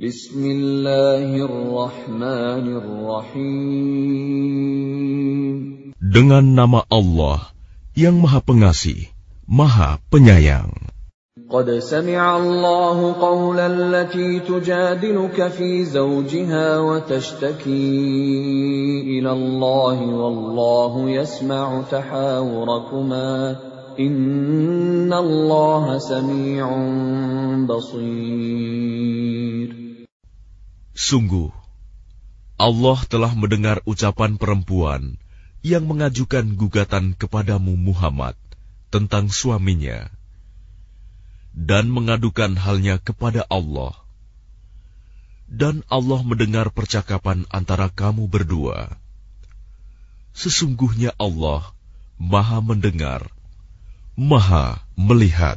Bismillahirrahmanirrahim. Dengan nama Allah yang Maha Pengasih, Maha Penyayang. قد سمع الله قول التي تجادلك في زوجها وتشتكي إلى الله والله يسمع تحاوركما إن الله سميع بصير Sungguh, Allah telah mendengar ucapan perempuan yang mengajukan gugatan kepadamu Muhammad tentang suaminya dan mengadukan halnya kepada Allah. Dan Allah mendengar percakapan antara kamu berdua. Sesungguhnya Allah Maha mendengar, Maha melihat.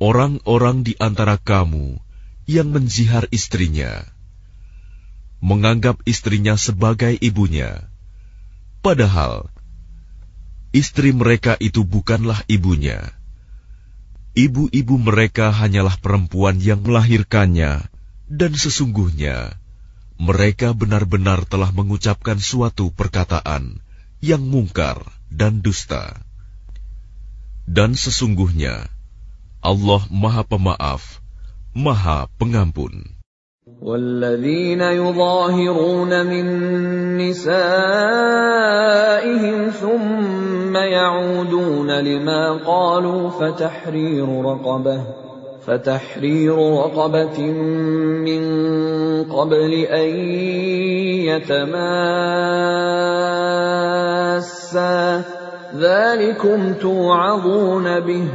Orang-orang di antara kamu yang menzihar istrinya, menganggap istrinya sebagai ibunya, padahal istri mereka itu bukanlah ibunya. Ibu-ibu mereka hanyalah perempuan yang melahirkannya, dan sesungguhnya mereka benar-benar telah mengucapkan suatu perkataan yang mungkar dan dusta. Dan sesungguhnya Allah Maha Pemaaf, Maha Pengampun. والذين يظاهرون من نسائهم ثم يعودون لما قالوا فتحرير رقبه فتحرير رقبة من قبل أن يتماسا ذلكم توعظون به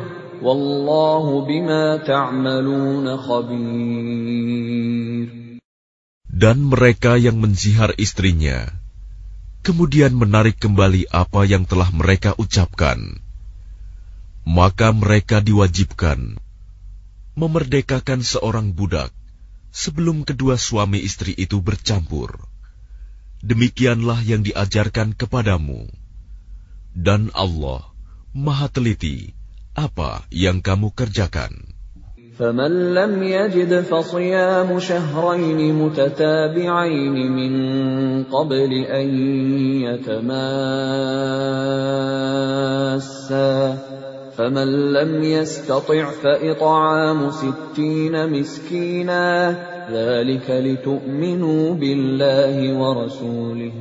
والله بما تعملون خبير Dan mereka yang menzihar istrinya, kemudian menarik kembali apa yang telah mereka ucapkan, maka mereka diwajibkan memerdekakan seorang budak sebelum kedua suami istri itu bercampur. Demikianlah yang diajarkan kepadamu. Dan Allah Maha Teliti apa yang kamu kerjakan. فمن لم يجد فصيام شهرين متتابعين من قبل أن يتماسا فمن لم يستطع فإطعام ستين مسكينا ذلك لتؤمنوا بالله ورسوله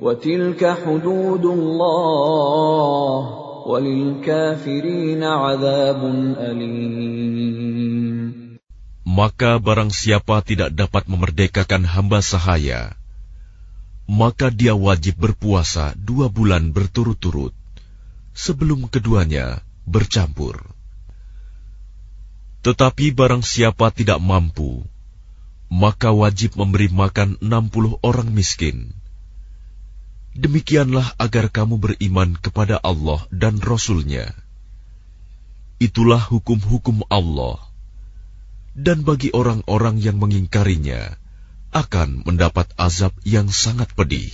وتلك حدود الله وللكافرين عذاب أليم Maka barang siapa tidak dapat memerdekakan hamba sahaya, maka dia wajib berpuasa dua bulan berturut-turut sebelum keduanya bercampur. Tetapi barang siapa tidak mampu, maka wajib memberi makan enam puluh orang miskin. Demikianlah agar kamu beriman kepada Allah dan Rasul-Nya. Itulah hukum-hukum Allah. Dan bagi orang-orang yang mengingkarinya, akan mendapat azab yang sangat pedih.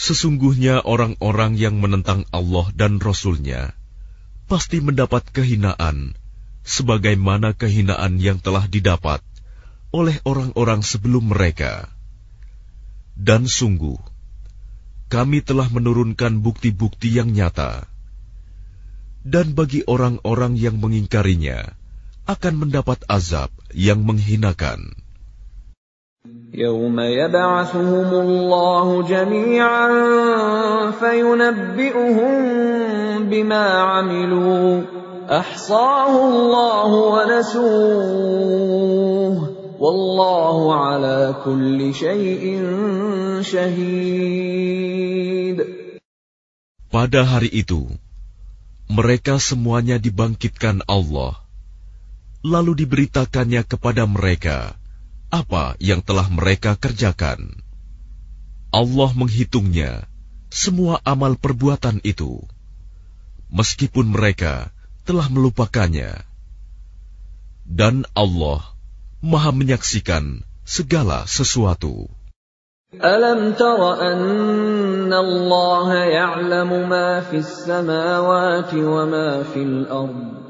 Sesungguhnya orang-orang yang menentang Allah dan Rasul-Nya pasti mendapat kehinaan, sebagaimana kehinaan yang telah didapat oleh orang-orang sebelum mereka. Dan sungguh, kami telah menurunkan bukti-bukti yang nyata. Dan bagi orang-orang yang mengingkarinya, akan mendapat azab yang menghinakan. يوم يبعثهم الله جميعا فينبئهم بما عملوا احصاه الله ونسوه والله على كل شيء شهيد Pada hari itu, mereka semuanya dibangkitkan Allah, lalu diberitakannya kepada mereka apa yang telah mereka kerjakan. Allah menghitungnya semua amal perbuatan itu, meskipun mereka telah melupakannya. Dan Allah maha menyaksikan segala sesuatu. Alam tara anna Allah ya'lamu ma fis samawati wa ma الأرض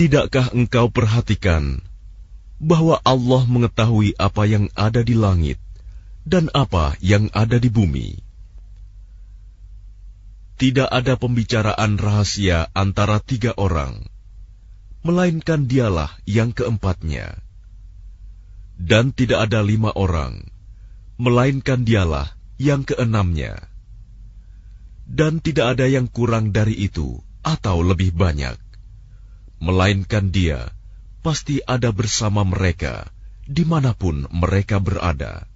Tidakkah engkau perhatikan bahwa Allah mengetahui apa yang ada di langit dan apa yang ada di bumi? Tidak ada pembicaraan rahasia antara tiga orang, melainkan dialah yang keempatnya. Dan tidak ada lima orang, melainkan dialah yang keenamnya. Dan tidak ada yang kurang dari itu atau lebih banyak. Melainkan dia pasti ada bersama mereka di mana pun mereka berada.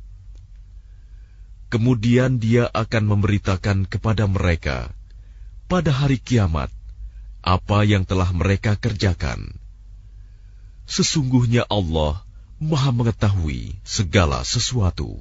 Kemudian dia akan memberitakan kepada mereka pada hari kiamat apa yang telah mereka kerjakan. Sesungguhnya Allah Maha Mengetahui segala sesuatu.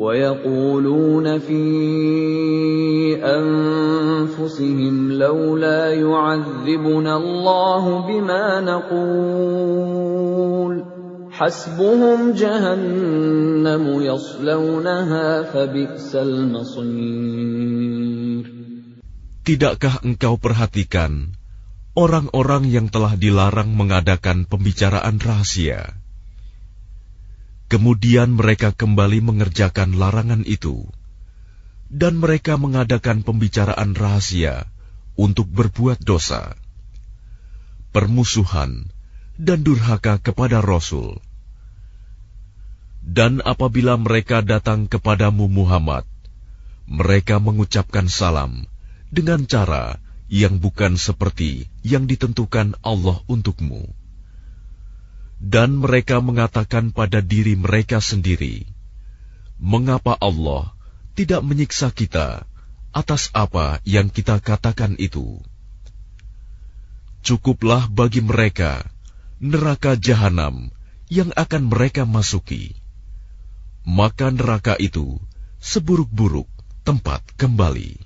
ويقولون في أنفسهم لولا يعذبنا الله بما نقول حسبهم جهنم يصلونها فبئس المصير Tidakkah engkau perhatikan orang-orang yang telah dilarang mengadakan pembicaraan rahasia? Kemudian mereka kembali mengerjakan larangan itu, dan mereka mengadakan pembicaraan rahasia untuk berbuat dosa, permusuhan, dan durhaka kepada Rasul. Dan apabila mereka datang kepadamu Muhammad, mereka mengucapkan salam dengan cara yang bukan seperti yang ditentukan Allah untukmu dan mereka mengatakan pada diri mereka sendiri, "Mengapa Allah tidak menyiksa kita atas apa yang kita katakan itu?" Cukuplah bagi mereka neraka jahanam yang akan mereka masuki. Maka neraka itu seburuk-buruk tempat kembali.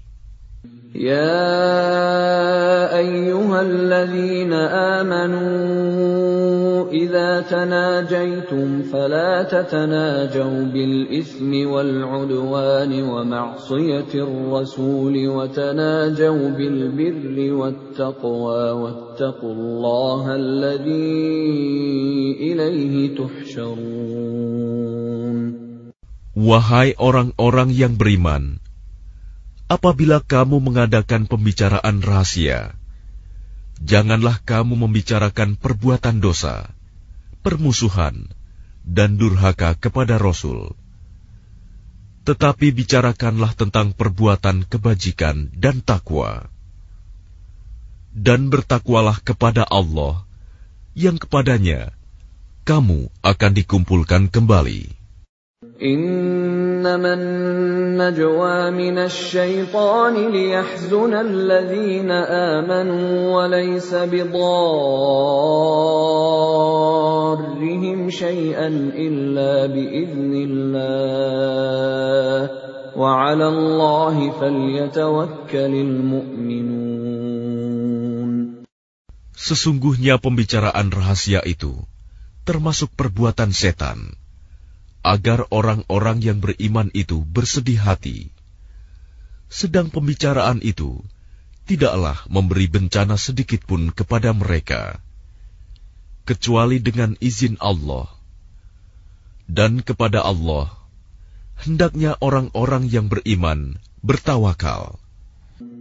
يا أيها الذين آمنوا إذا تناجيتم فلا تتناجوا بالإثم والعدوان ومعصية الرسول وتناجوا بالبر والتقوى واتقوا الله الذي إليه تحشرون. Wahai orang-orang yang beriman, apabila kamu mengadakan pembicaraan rahasia, janganlah kamu membicarakan perbuatan dosa, permusuhan, dan durhaka kepada Rasul. Tetapi bicarakanlah tentang perbuatan kebajikan dan takwa. Dan bertakwalah kepada Allah, yang kepadanya kamu akan dikumpulkan kembali. إنما النجوى من الشيطان ليحزن الذين آمنوا وليس بضارهم شيئا إلا بإذن الله. وعلى الله فليتوكل المؤمنون. Sesungguhnya pembicaraan rahasia itu termasuk perbuatan setan. Agar orang-orang yang beriman itu bersedih hati. Sedang pembicaraan itu tidaklah memberi bencana sedikit pun kepada mereka, kecuali dengan izin Allah. Dan kepada Allah, hendaknya orang-orang yang beriman bertawakal.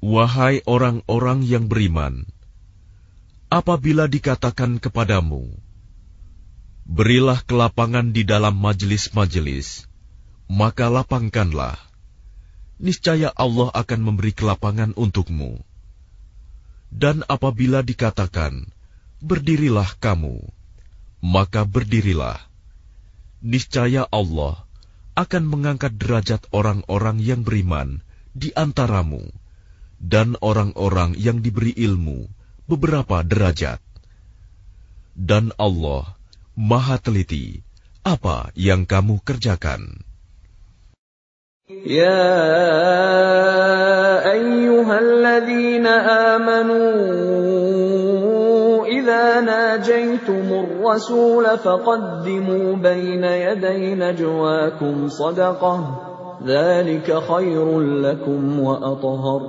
Wahai orang-orang yang beriman, apabila dikatakan kepadamu, berilah kelapangan di dalam majelis-majelis, maka lapangkanlah. Niscaya Allah akan memberi kelapangan untukmu. Dan apabila dikatakan, berdirilah kamu, maka berdirilah niscaya Allah akan mengangkat derajat orang-orang yang beriman di antaramu dan orang-orang yang diberi ilmu beberapa derajat. Dan Allah maha teliti apa yang kamu kerjakan. Ya ayyuhalladzina amanu ناجيتم الرسول فقدموا بين يدي نجواكم صدقة ذلك خير لكم وأطهر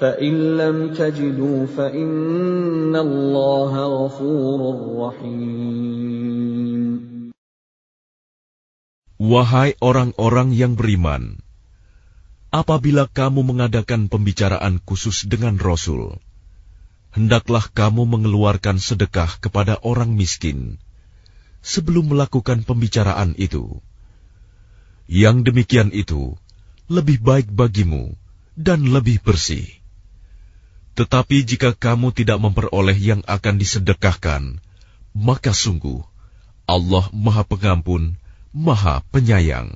فإن لم تجدوا فإن الله غفور رحيم Wahai orang-orang yang beriman, apabila kamu mengadakan pembicaraan khusus dengan Rasul, hendaklah kamu mengeluarkan sedekah kepada orang miskin sebelum melakukan pembicaraan itu. Yang demikian itu lebih baik bagimu dan lebih bersih. Tetapi jika kamu tidak memperoleh yang akan disedekahkan, maka sungguh Allah Maha Pengampun, Maha Penyayang.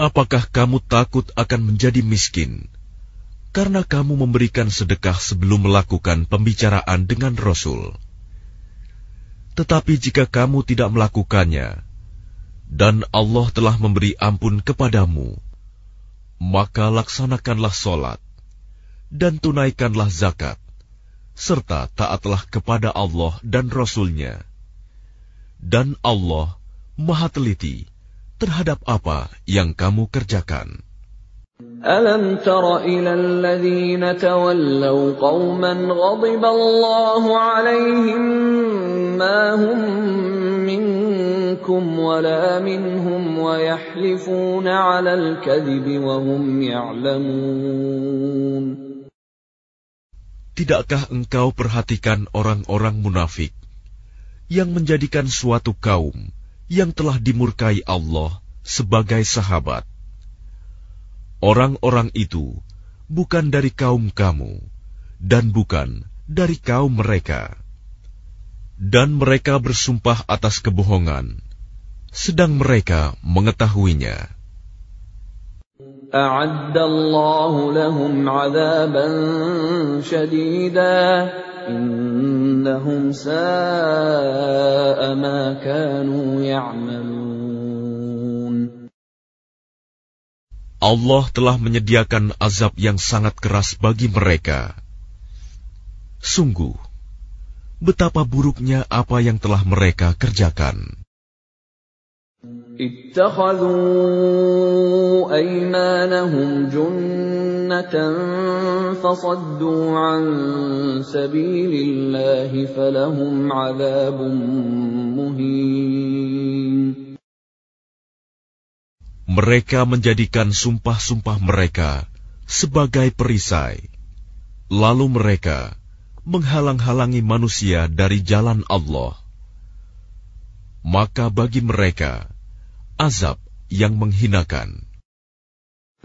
Apakah kamu takut akan menjadi miskin karena kamu memberikan sedekah sebelum melakukan pembicaraan dengan Rasul? Tetapi jika kamu tidak melakukannya, dan Allah telah memberi ampun kepadamu, maka laksanakanlah solat dan tunaikanlah zakat, serta taatlah kepada Allah dan Rasulnya. Dan Allah Maha Teliti terhadap apa yang kamu kerjakan. ألم تر إلى الذين تولوا قوما غضب الله عليهم ما هم منكم ولا منهم ويحلفون على الكذب وهم يعلمون Tidakkah engkau perhatikan orang-orang munafik yang menjadikan suatu kaum yang telah dimurkai Allah sebagai sahabat. Orang-orang itu bukan dari kaum kamu dan bukan dari kaum mereka. Dan mereka bersumpah atas kebohongan, sedang mereka mengetahuinya. أعد الله لهم عذابا شديدا إنهم ساء ما كانوا يعملون Allah telah menyediakan azab yang sangat keras bagi mereka. Sungguh, betapa buruknya apa yang telah mereka kerjakan. اتخذوا أيمانهم جنة فصدوا عن سبيل الله فلهم عذاب مهين Mereka menjadikan sumpah-sumpah mereka sebagai perisai. Lalu mereka menghalang-halangi manusia dari jalan Allah. Maka bagi mereka azab yang menghinakan.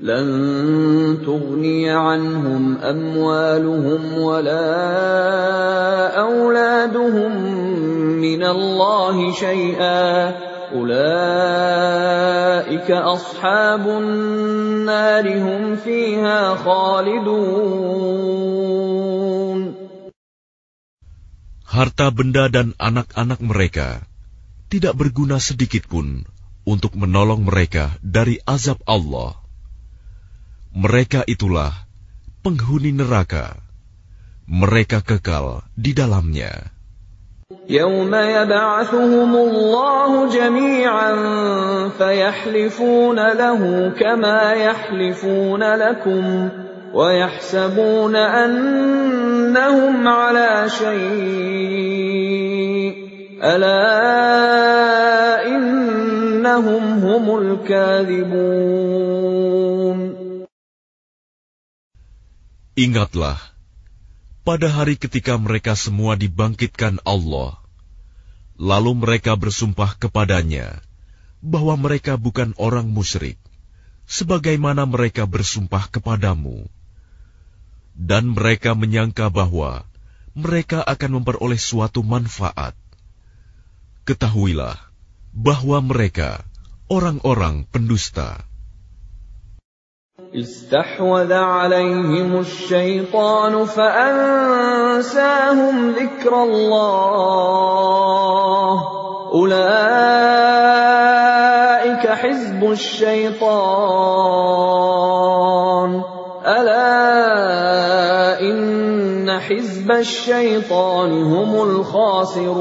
لن تغني عنهم أموالهم ولا أولادهم من الله شيئا أولئك أصحاب النار هم فيها خالدون Harta benda dan anak-anak mereka tidak berguna sedikit pun untuk menolong mereka dari azab Allah. Mereka itulah penghuni neraka. Mereka kekal di dalamnya. يوم يبعثهم الله جميعا فيحلفون له كما يحلفون لكم ويحسبون أنهم على شيء ألا إنهم هم الكاذبون Ingatlah, pada hari ketika mereka semua dibangkitkan Allah, lalu mereka bersumpah kepadanya bahwa mereka bukan orang musyrik, sebagaimana mereka bersumpah kepadamu. Dan mereka menyangka bahwa mereka akan memperoleh suatu manfaat. Ketahuilah bahwa mereka orang-orang pendusta. استحوذ عليهم الشيطان فأنساهم ذكر الله. أولئك حزب الشيطان. ألا إن حزب الشيطان هم الخاسرون.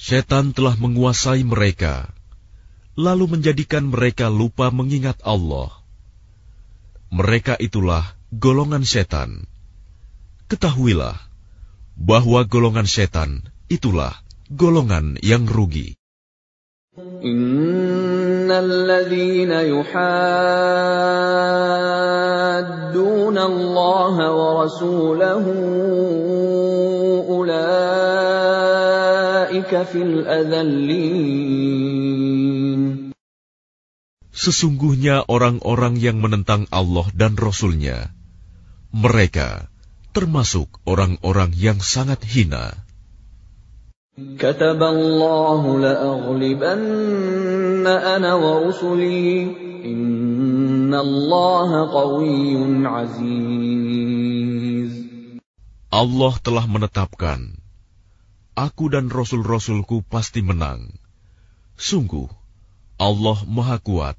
Setan telah menguasai mereka, lalu menjadikan mereka lupa mengingat Allah. Mereka itulah golongan setan. Ketahuilah bahwa golongan setan itulah golongan yang rugi. إن الذين يحادون الله ورسوله أولئك في الأذلين Sesungguhnya orang-orang yang menentang Allah dan Rasul-Nya, mereka termasuk orang-orang yang sangat hina. كتب الله لأغلبن أنا ورسلي إن الله قوي عزيز Allah telah menetapkan, Aku dan Rasul-Rasulku pasti menang. Sungguh, Allah Maha Kuat,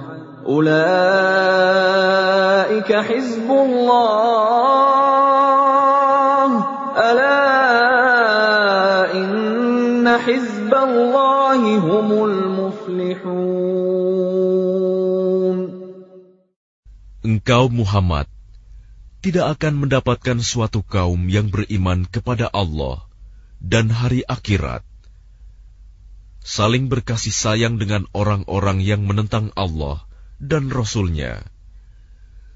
Ulaika hizbullah. Ala inna hizballahi humul muflihun. Engkau Muhammad tidak akan mendapatkan suatu kaum yang beriman kepada Allah dan hari akhirat. Saling berkasih sayang dengan orang-orang yang menentang Allah dan Rasul-Nya,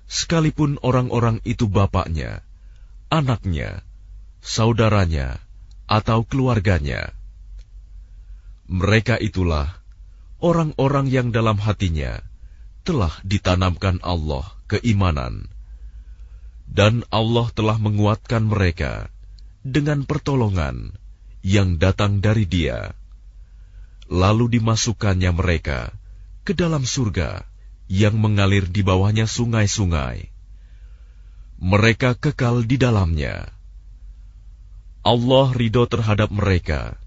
sekalipun orang-orang itu bapaknya, anaknya, saudaranya, atau keluarganya. Mereka itulah orang-orang yang dalam hatinya telah ditanamkan Allah keimanan dan Allah telah menguatkan mereka dengan pertolongan yang datang dari Dia. Lalu dimasukkannya mereka ke dalam surga yang mengalir di bawahnya sungai-sungai. Mereka kekal di dalamnya. Allah ridho terhadap mereka,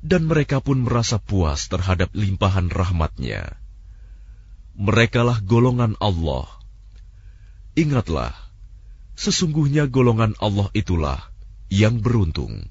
dan mereka pun merasa puas terhadap limpahan rahmatnya. Merekalah golongan Allah. Ingatlah, Sesungguhnya golongan Allah itulah yang beruntung.